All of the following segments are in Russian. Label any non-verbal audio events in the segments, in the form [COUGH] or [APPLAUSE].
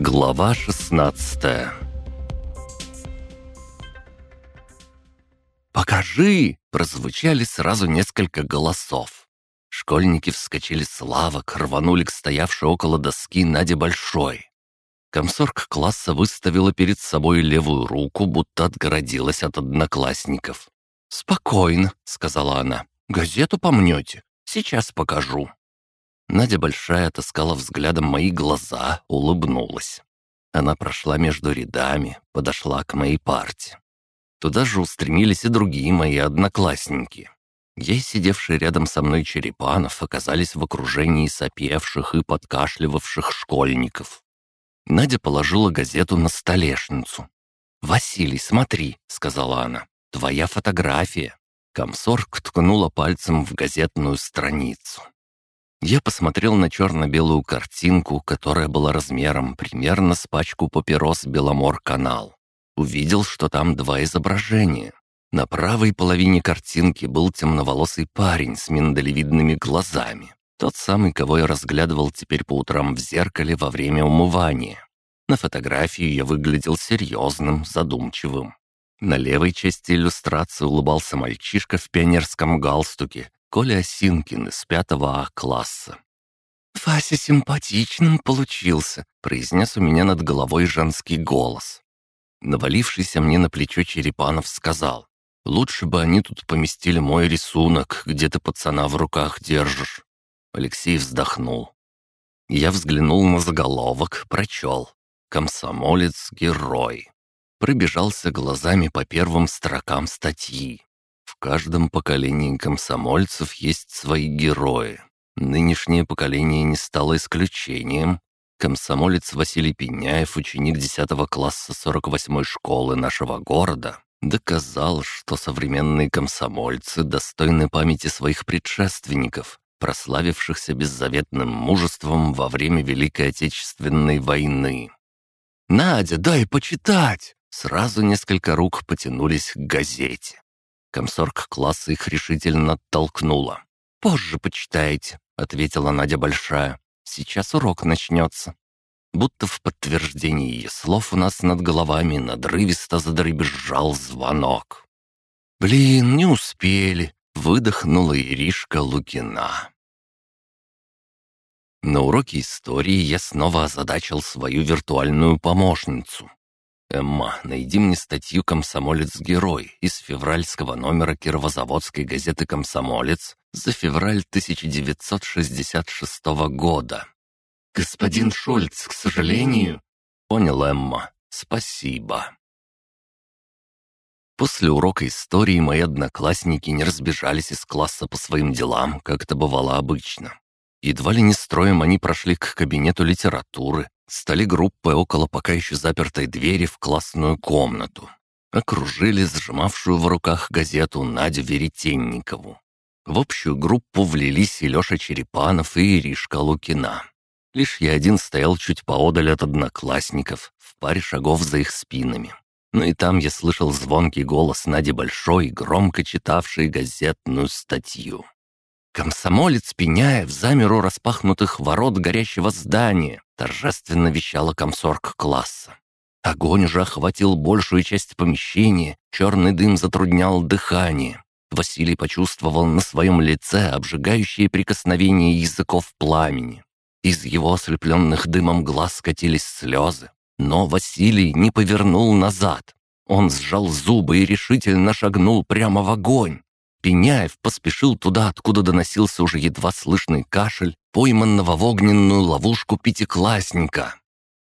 Глава 16 «Покажи!» — прозвучали сразу несколько голосов. Школьники вскочили с лавок, рванули к стоявшей около доски Наде Большой. Комсорг класса выставила перед собой левую руку, будто отгородилась от одноклассников. «Спокойно», — сказала она. «Газету помнете? Сейчас покажу». Надя Большая отыскала взглядом мои глаза, улыбнулась. Она прошла между рядами, подошла к моей парте. Туда же устремились и другие мои одноклассники. Я сидевший рядом со мной Черепанов оказались в окружении сопевших и подкашливавших школьников. Надя положила газету на столешницу. «Василий, смотри», — сказала она, — «твоя фотография». Комсорг ткнула пальцем в газетную страницу. Я посмотрел на черно-белую картинку, которая была размером примерно с пачку папирос «Беломор-канал». Увидел, что там два изображения. На правой половине картинки был темноволосый парень с миндалевидными глазами. Тот самый, кого я разглядывал теперь по утрам в зеркале во время умывания. На фотографии я выглядел серьезным, задумчивым. На левой части иллюстрации улыбался мальчишка в пионерском галстуке, Коля Осинкин из пятого А класса. «Вася симпатичным получился», — произнес у меня над головой женский голос. Навалившийся мне на плечо Черепанов сказал, «Лучше бы они тут поместили мой рисунок, где ты пацана в руках держишь». Алексей вздохнул. Я взглянул на заголовок, прочел. «Комсомолец-герой». Пробежался глазами по первым строкам статьи. Каждом поколении комсомольцев есть свои герои. Нынешнее поколение не стало исключением. Комсомолец Василий Пеняев, ученик 10 класса 48-й школы нашего города, доказал, что современные комсомольцы достойны памяти своих предшественников, прославившихся беззаветным мужеством во время Великой Отечественной войны. «Надя, дай почитать!» Сразу несколько рук потянулись к газете. Комсорг класса их решительно оттолкнула. «Позже почитаете», — ответила Надя Большая. «Сейчас урок начнется». Будто в подтверждении ее слов у нас над головами надрывисто задребезжал звонок. «Блин, не успели», — выдохнула Иришка Лукина. На уроке истории я снова озадачил свою виртуальную помощницу. «Эмма, найди мне статью «Комсомолец-герой» из февральского номера Кировозаводской газеты «Комсомолец» за февраль 1966 года». «Господин Шульц, к сожалению...» «Понял, Эмма. Спасибо». После урока истории мои одноклассники не разбежались из класса по своим делам, как это бывало обычно. Едва ли не строем они прошли к кабинету литературы, стали группой около пока еще запертой двери в классную комнату. Окружили сжимавшую в руках газету Надю Веретенникову. В общую группу влились и Леша Черепанов, и Иришка Лукина. Лишь я один стоял чуть поодаль от одноклассников, в паре шагов за их спинами. Но и там я слышал звонкий голос Нади Большой, громко читавшей газетную статью. Комсомолец Пеняев замер у распахнутых ворот горящего здания, торжественно вещала комсорг класса. Огонь уже охватил большую часть помещения, черный дым затруднял дыхание. Василий почувствовал на своем лице обжигающее прикосновение языков пламени. Из его ослепленных дымом глаз скатились слезы. Но Василий не повернул назад. Он сжал зубы и решительно шагнул прямо в огонь. Пеняев поспешил туда, откуда доносился уже едва слышный кашель, пойманного в огненную ловушку пятиклассника.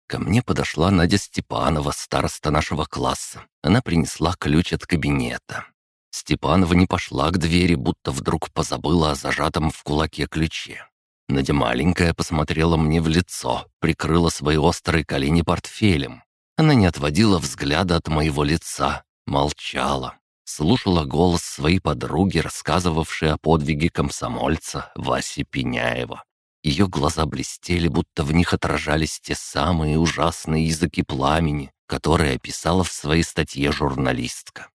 Ко мне подошла Надя Степанова, староста нашего класса. Она принесла ключ от кабинета. Степанова не пошла к двери, будто вдруг позабыла о зажатом в кулаке ключе. Надя маленькая посмотрела мне в лицо, прикрыла свои острые колени портфелем. Она не отводила взгляда от моего лица, молчала слушала голос своей подруги, рассказывавшей о подвиге комсомольца Васи Пеняева. Ее глаза блестели, будто в них отражались те самые ужасные языки пламени, которые описала в своей статье журналистка.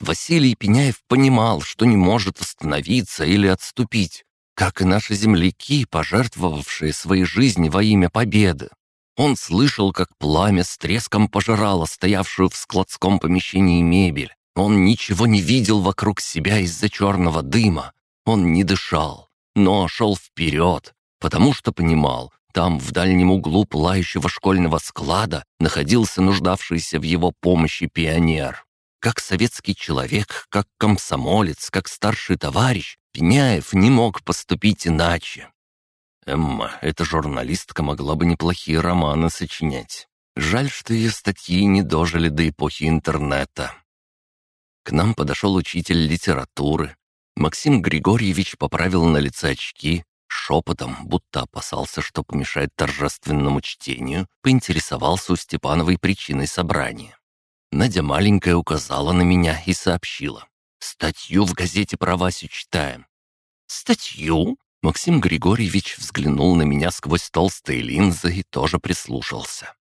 Василий Пеняев понимал, что не может остановиться или отступить, как и наши земляки, пожертвовавшие своей жизни во имя победы. Он слышал, как пламя с треском пожирало стоявшую в складском помещении мебель. Он ничего не видел вокруг себя из-за черного дыма. Он не дышал, но шел вперед, потому что понимал, там, в дальнем углу пылающего школьного склада, находился нуждавшийся в его помощи пионер. Как советский человек, как комсомолец, как старший товарищ, Пеняев не мог поступить иначе. Эмма, эта журналистка могла бы неплохие романы сочинять. Жаль, что ее статьи не дожили до эпохи интернета. К нам подошел учитель литературы. Максим Григорьевич поправил на лице очки, шепотом, будто опасался, что помешает торжественному чтению, поинтересовался у Степановой причиной собрания. Надя маленькая указала на меня и сообщила. «Статью в газете про Васю читаем». «Статью?» Максим Григорьевич взглянул на меня сквозь толстые линзы и тоже прислушался.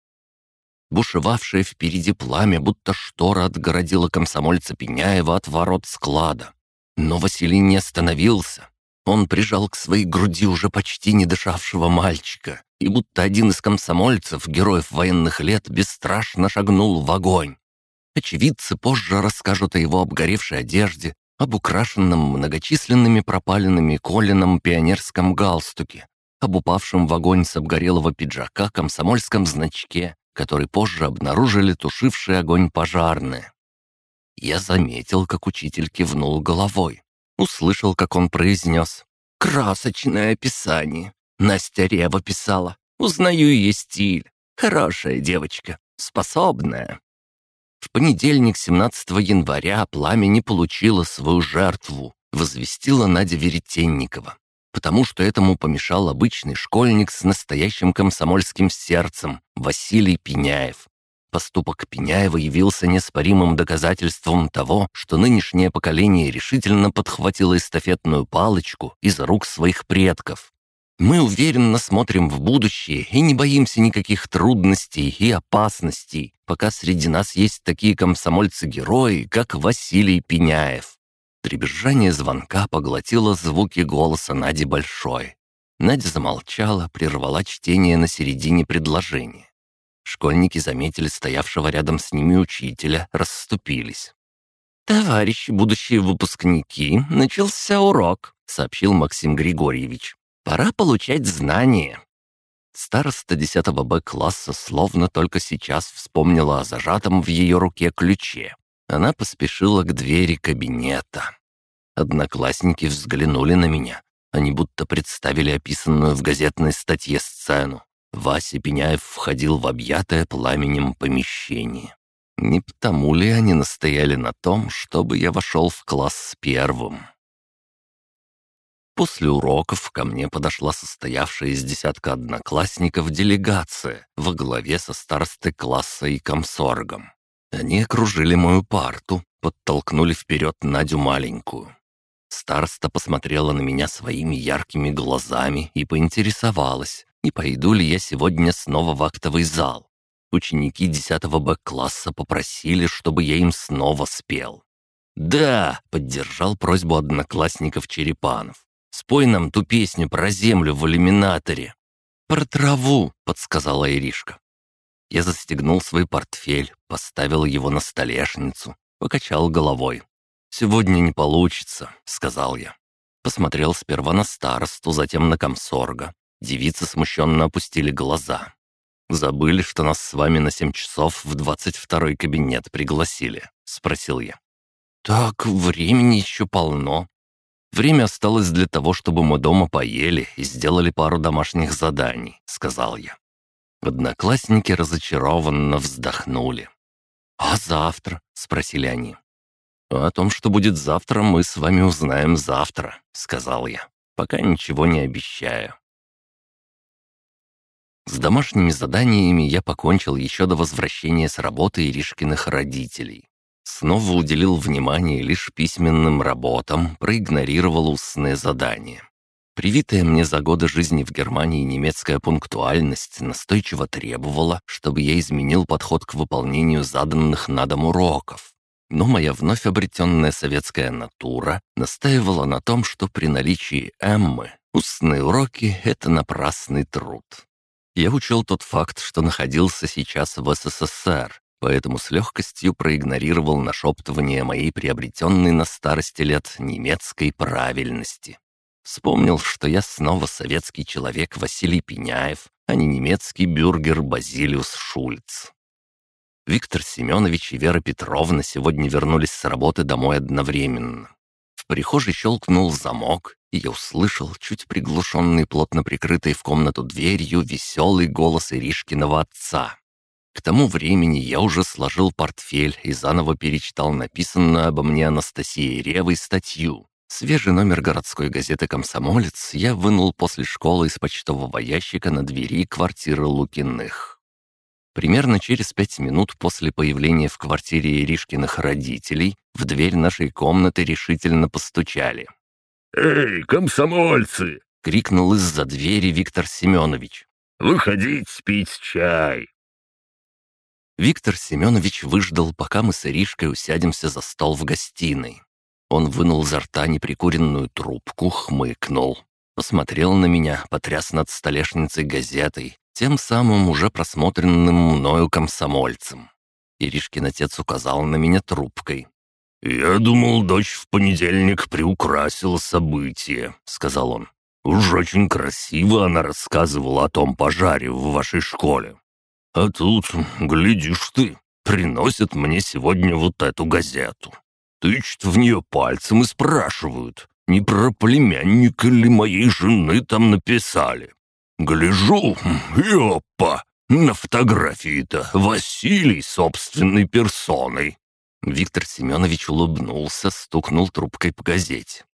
Бушевавшее впереди пламя, будто штора отгородила комсомольца Пеняева от ворот склада. Но Василий не остановился. Он прижал к своей груди уже почти не дышавшего мальчика, и будто один из комсомольцев, героев военных лет, бесстрашно шагнул в огонь. Очевидцы позже расскажут о его обгоревшей одежде, об украшенном многочисленными пропаленными коленом пионерском галстуке, об упавшем в огонь с обгорелого пиджака комсомольском значке, который позже обнаружили тушившие огонь пожарные. Я заметил, как учитель кивнул головой. Услышал, как он произнес «Красочное описание. Настя Рева писала. Узнаю ее стиль. Хорошая девочка, способная». В понедельник, 17 января, пламя не получило свою жертву, возвестила Надя Веретенникова, потому что этому помешал обычный школьник с настоящим комсомольским сердцем Василий Пеняев. Поступок Пеняева явился неоспоримым доказательством того, что нынешнее поколение решительно подхватило эстафетную палочку из рук своих предков. Мы уверенно смотрим в будущее и не боимся никаких трудностей и опасностей, пока среди нас есть такие комсомольцы-герои, как Василий Пеняев. Требезжание звонка поглотило звуки голоса Нади Большой. Надя замолчала, прервала чтение на середине предложения. Школьники заметили стоявшего рядом с ними учителя, расступились. «Товарищи, будущие выпускники, начался урок», — сообщил Максим Григорьевич. «Пора получать знания». Староста 10 Б-класса словно только сейчас вспомнила о зажатом в ее руке ключе. Она поспешила к двери кабинета. Одноклассники взглянули на меня. Они будто представили описанную в газетной статье сцену. Вася Пеняев входил в объятое пламенем помещение. Не потому ли они настояли на том, чтобы я вошел в класс первым? После уроков ко мне подошла состоявшая из десятка одноклассников делегация во главе со старостой класса и комсоргом. Они окружили мою парту, подтолкнули вперед Надю маленькую. Староста посмотрела на меня своими яркими глазами и поинтересовалась, не пойду ли я сегодня снова в актовый зал. Ученики 10 Б-класса попросили, чтобы я им снова спел. «Да!» — поддержал просьбу одноклассников Черепанов. «Спой нам ту песню про землю в иллюминаторе». «Про траву!» — подсказала Иришка. Я застегнул свой портфель, поставил его на столешницу, покачал головой. «Сегодня не получится», — сказал я. Посмотрел сперва на старосту, затем на комсорга, Девицы смущенно опустили глаза. «Забыли, что нас с вами на семь часов в двадцать второй кабинет пригласили?» — спросил я. «Так, времени еще полно. Время осталось для того, чтобы мы дома поели и сделали пару домашних заданий», — сказал я. Одноклассники разочарованно вздохнули. «А завтра?» — спросили они. «О том, что будет завтра, мы с вами узнаем завтра», — сказал я. «Пока ничего не обещаю». С домашними заданиями я покончил еще до возвращения с работы Иришкиных родителей. Снова уделил внимание лишь письменным работам, проигнорировал устные задания. Привитая мне за годы жизни в Германии немецкая пунктуальность настойчиво требовала, чтобы я изменил подход к выполнению заданных на дом уроков. Но моя вновь обретенная советская натура настаивала на том, что при наличии Эммы устные уроки — это напрасный труд. Я учел тот факт, что находился сейчас в СССР, поэтому с легкостью проигнорировал нашептывание моей приобретенной на старости лет немецкой правильности. Вспомнил, что я снова советский человек Василий Пеняев, а не немецкий бюргер Базилиус Шульц. Виктор Семенович и Вера Петровна сегодня вернулись с работы домой одновременно. В прихожей щелкнул замок, и я услышал, чуть приглушенный плотно прикрытой в комнату дверью, веселый голос Иришкиного отца. К тому времени я уже сложил портфель и заново перечитал написанную обо мне Анастасией Ревой статью, Свежий номер городской газеты «Комсомолец» я вынул после школы из почтового ящика на двери квартиры Лукиных. Примерно через пять минут после появления в квартире Иришкиных родителей в дверь нашей комнаты решительно постучали. «Эй, комсомольцы!» — крикнул из-за двери Виктор Семенович. «Выходить пить чай!» Виктор Семенович выждал, пока мы с Иришкой усядемся за стол в гостиной. Он вынул изо рта неприкуренную трубку, хмыкнул. Посмотрел на меня, потряс над столешницей газетой, тем самым уже просмотренным мною комсомольцем. Иришкин отец указал на меня трубкой. «Я думал, дочь в понедельник приукрасила события», — сказал он. «Уж очень красиво она рассказывала о том пожаре в вашей школе. А тут, глядишь ты, приносят мне сегодня вот эту газету тычут в нее пальцем и спрашивают, не про племянника ли моей жены там написали. Гляжу, и опа, на фотографии-то Василий собственной персоной. Виктор Семенович улыбнулся, стукнул трубкой по газете.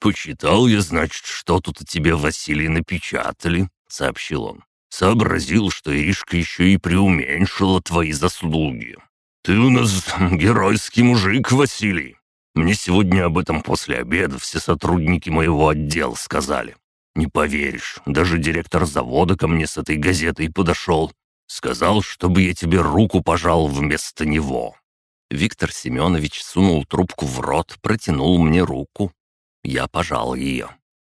«Почитал я, значит, что тут о тебе, Василий, напечатали», — сообщил он. «Сообразил, что Иришка еще и преуменьшила твои заслуги. «Ты у нас [LAUGHS] геройский мужик, Василий. Мне сегодня об этом после обеда все сотрудники моего отдела сказали. Не поверишь, даже директор завода ко мне с этой газетой подошел. Сказал, чтобы я тебе руку пожал вместо него». Виктор Семенович сунул трубку в рот, протянул мне руку. Я пожал ее.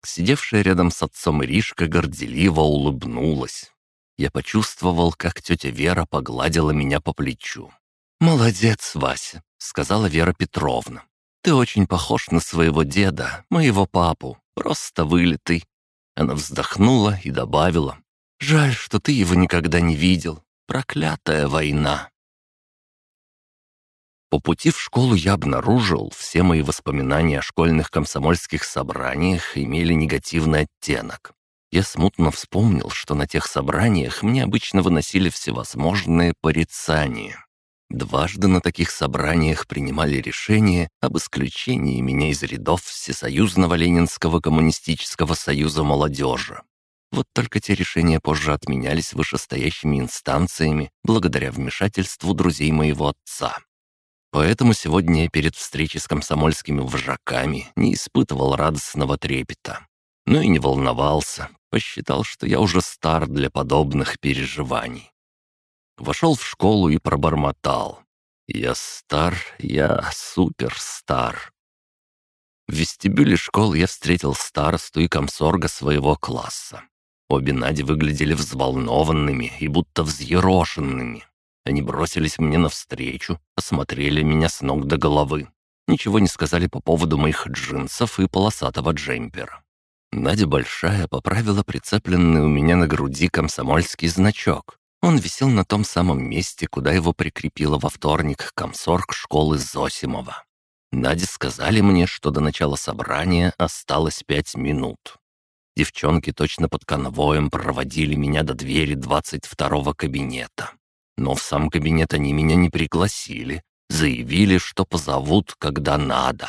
Сидевшая рядом с отцом Иришка горделиво улыбнулась. Я почувствовал, как тетя Вера погладила меня по плечу. «Молодец, Вася», — сказала Вера Петровна. «Ты очень похож на своего деда, моего папу, просто вылитый». Она вздохнула и добавила. «Жаль, что ты его никогда не видел. Проклятая война». По пути в школу я обнаружил, все мои воспоминания о школьных комсомольских собраниях имели негативный оттенок. Я смутно вспомнил, что на тех собраниях мне обычно выносили всевозможные порицания. Дважды на таких собраниях принимали решение об исключении меня из рядов Всесоюзного Ленинского коммунистического союза молодежи. Вот только те решения позже отменялись вышестоящими инстанциями благодаря вмешательству друзей моего отца. Поэтому сегодня перед встречей с комсомольскими вожаками не испытывал радостного трепета. Но и не волновался, посчитал, что я уже стар для подобных переживаний. Вошел в школу и пробормотал. «Я стар, я суперстар». В вестибюле школы я встретил старосту и комсорга своего класса. Обе Нади выглядели взволнованными и будто взъерошенными. Они бросились мне навстречу, осмотрели меня с ног до головы. Ничего не сказали по поводу моих джинсов и полосатого джемпера. Надя Большая поправила прицепленный у меня на груди комсомольский значок, он висел на том самом месте, куда его прикрепила во вторник комсорг школы Зосимова. Наде сказали мне, что до начала собрания осталось пять минут. Девчонки точно под конвоем проводили меня до двери двадцать второго кабинета. Но в сам кабинет они меня не пригласили, заявили, что позовут, когда надо.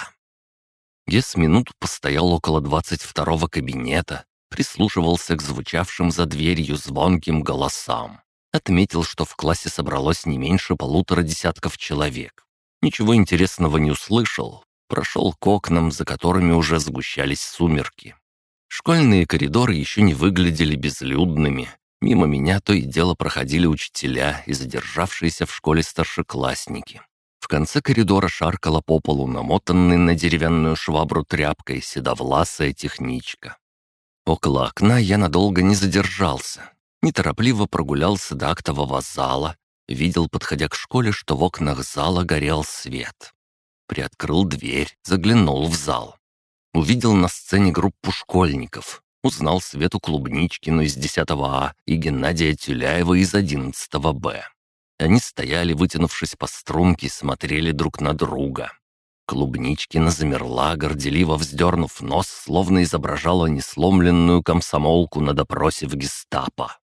Я с минуту постоял около двадцать второго кабинета, прислушивался к звучавшим за дверью звонким голосам. Отметил, что в классе собралось не меньше полутора десятков человек. Ничего интересного не услышал. Прошел к окнам, за которыми уже сгущались сумерки. Школьные коридоры еще не выглядели безлюдными. Мимо меня то и дело проходили учителя и задержавшиеся в школе старшеклассники. В конце коридора шаркала по полу намотанный на деревянную швабру тряпкой седовласая техничка. Около окна я надолго не задержался. Неторопливо прогулялся до актового зала, видел, подходя к школе, что в окнах зала горел свет. Приоткрыл дверь, заглянул в зал. Увидел на сцене группу школьников. Узнал Свету Клубничкину из 10 А и Геннадия Тюляева из 11 Б. Они стояли, вытянувшись по струнке, смотрели друг на друга. Клубничкина замерла, горделиво вздернув нос, словно изображала несломленную комсомолку на допросе в гестапо.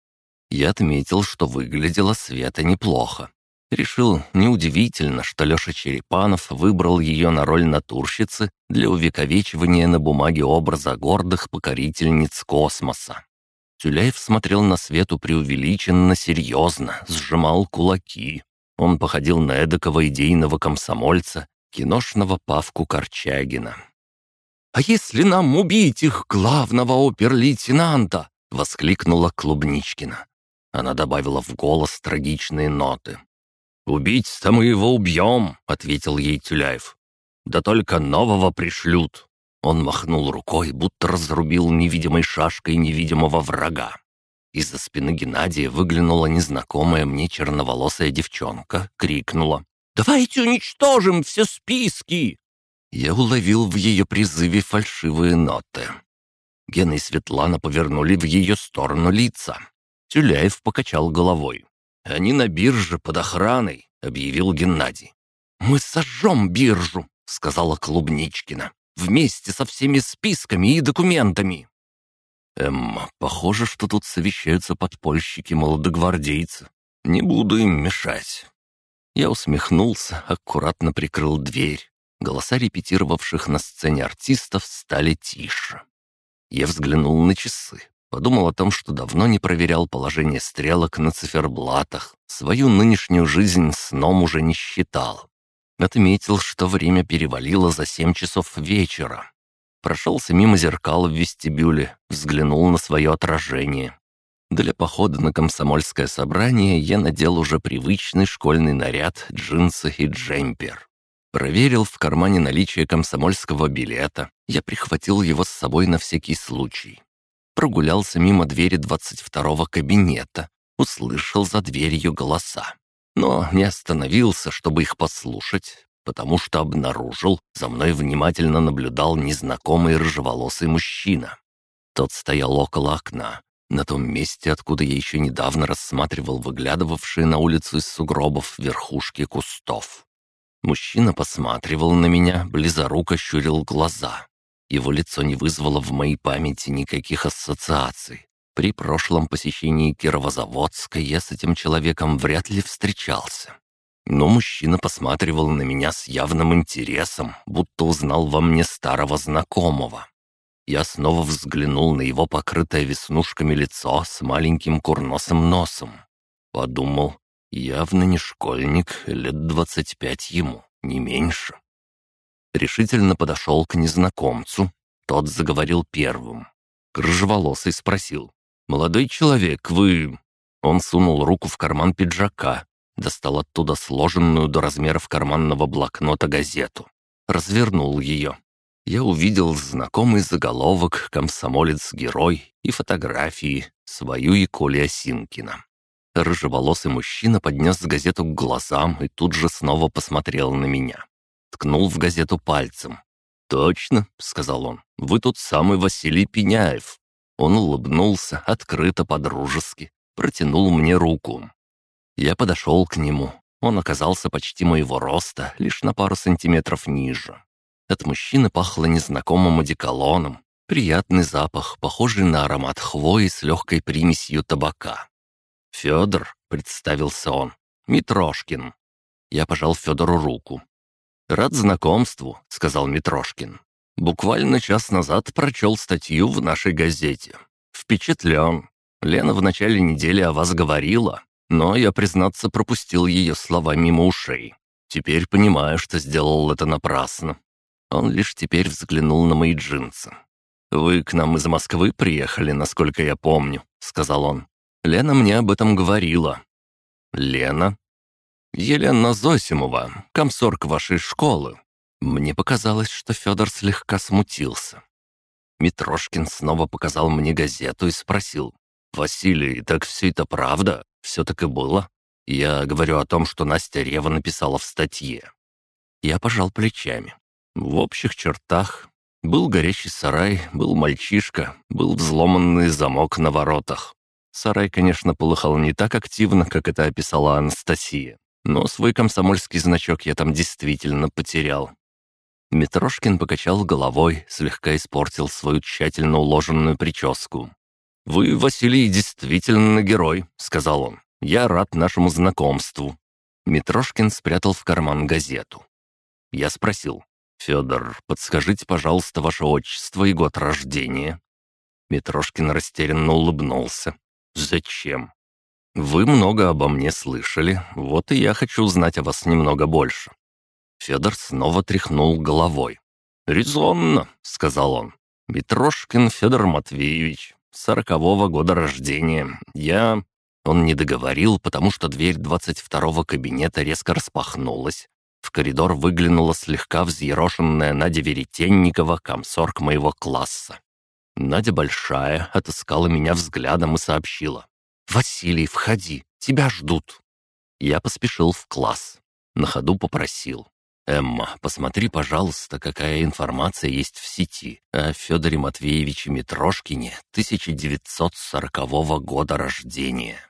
Я отметил, что выглядела Света неплохо. Решил, неудивительно, что Леша Черепанов выбрал ее на роль натурщицы для увековечивания на бумаге образа гордых покорительниц космоса. Тюляев смотрел на Свету преувеличенно серьезно, сжимал кулаки. Он походил на эдакого идейного комсомольца, киношного Павку Корчагина. «А если нам убить их главного опер-лейтенанта?» — воскликнула Клубничкина. Она добавила в голос трагичные ноты. «Убить-то мы его убьем», — ответил ей Тюляев. «Да только нового пришлют». Он махнул рукой, будто разрубил невидимой шашкой невидимого врага. Из-за спины Геннадия выглянула незнакомая мне черноволосая девчонка, крикнула. «Давайте уничтожим все списки!» Я уловил в ее призыве фальшивые ноты. Гена и Светлана повернули в ее сторону лица. Тюляев покачал головой. «Они на бирже под охраной», — объявил Геннадий. «Мы сожжем биржу», — сказала Клубничкина, «вместе со всеми списками и документами». «Эм, похоже, что тут совещаются подпольщики-молодогвардейцы. Не буду им мешать». Я усмехнулся, аккуратно прикрыл дверь. Голоса репетировавших на сцене артистов стали тише. Я взглянул на часы. Подумал о том, что давно не проверял положение стрелок на циферблатах, свою нынешнюю жизнь сном уже не считал. Отметил, что время перевалило за семь часов вечера. Прошелся мимо зеркала в вестибюле, взглянул на свое отражение. Для похода на комсомольское собрание я надел уже привычный школьный наряд, джинсы и джемпер. Проверил в кармане наличие комсомольского билета. Я прихватил его с собой на всякий случай прогулялся мимо двери двадцать второго кабинета, услышал за дверью голоса. Но не остановился, чтобы их послушать, потому что обнаружил, за мной внимательно наблюдал незнакомый рыжеволосый мужчина. Тот стоял около окна, на том месте, откуда я еще недавно рассматривал выглядывавшие на улицу из сугробов верхушки кустов. Мужчина посматривал на меня, близоруко щурил глаза. Его лицо не вызвало в моей памяти никаких ассоциаций. При прошлом посещении Кировозаводска я с этим человеком вряд ли встречался. Но мужчина посматривал на меня с явным интересом, будто узнал во мне старого знакомого. Я снова взглянул на его покрытое веснушками лицо с маленьким курносым носом. Подумал, явно не школьник, лет двадцать пять ему, не меньше решительно подошел к незнакомцу. Тот заговорил первым. Крыжеволосый спросил. «Молодой человек, вы...» Он сунул руку в карман пиджака, достал оттуда сложенную до размеров карманного блокнота газету. Развернул ее. Я увидел знакомый заголовок «Комсомолец-герой» и фотографии свою и Коли Осинкина. Рыжеволосый мужчина поднес газету к глазам и тут же снова посмотрел на меня ткнул в газету пальцем. «Точно», — сказал он, — «вы тут самый Василий Пеняев». Он улыбнулся, открыто, по-дружески, протянул мне руку. Я подошел к нему. Он оказался почти моего роста, лишь на пару сантиметров ниже. От мужчины пахло незнакомым одеколоном, приятный запах, похожий на аромат хвои с легкой примесью табака. «Федор», — представился он, — «Митрошкин». Я пожал Федору руку. «Рад знакомству», — сказал Митрошкин. «Буквально час назад прочел статью в нашей газете. Впечатлен. Лена в начале недели о вас говорила, но я, признаться, пропустил ее слова мимо ушей. Теперь понимаю, что сделал это напрасно». Он лишь теперь взглянул на мои джинсы. «Вы к нам из Москвы приехали, насколько я помню», — сказал он. «Лена мне об этом говорила». «Лена?» «Елена Зосимова, комсорг вашей школы». Мне показалось, что Федор слегка смутился. Митрошкин снова показал мне газету и спросил. «Василий, так все это правда? Все так и было?» Я говорю о том, что Настя Рева написала в статье. Я пожал плечами. В общих чертах. Был горящий сарай, был мальчишка, был взломанный замок на воротах. Сарай, конечно, полыхал не так активно, как это описала Анастасия, но свой комсомольский значок я там действительно потерял. Митрошкин покачал головой, слегка испортил свою тщательно уложенную прическу. «Вы, Василий, действительно герой», — сказал он. «Я рад нашему знакомству». Митрошкин спрятал в карман газету. Я спросил, «Федор, подскажите, пожалуйста, ваше отчество и год рождения». Митрошкин растерянно улыбнулся. «Зачем?» «Вы много обо мне слышали, вот и я хочу узнать о вас немного больше». Федор снова тряхнул головой. «Резонно», — сказал он. «Митрошкин Федор Матвеевич, сорокового года рождения. Я...» Он не договорил, потому что дверь двадцать второго кабинета резко распахнулась. В коридор выглянула слегка взъерошенная Надя Веретенникова, комсорг моего класса. Надя Большая отыскала меня взглядом и сообщила. «Василий, входи, тебя ждут». Я поспешил в класс. На ходу попросил. «Эмма, посмотри, пожалуйста, какая информация есть в сети о Федоре Матвеевиче Митрошкине 1940 года рождения».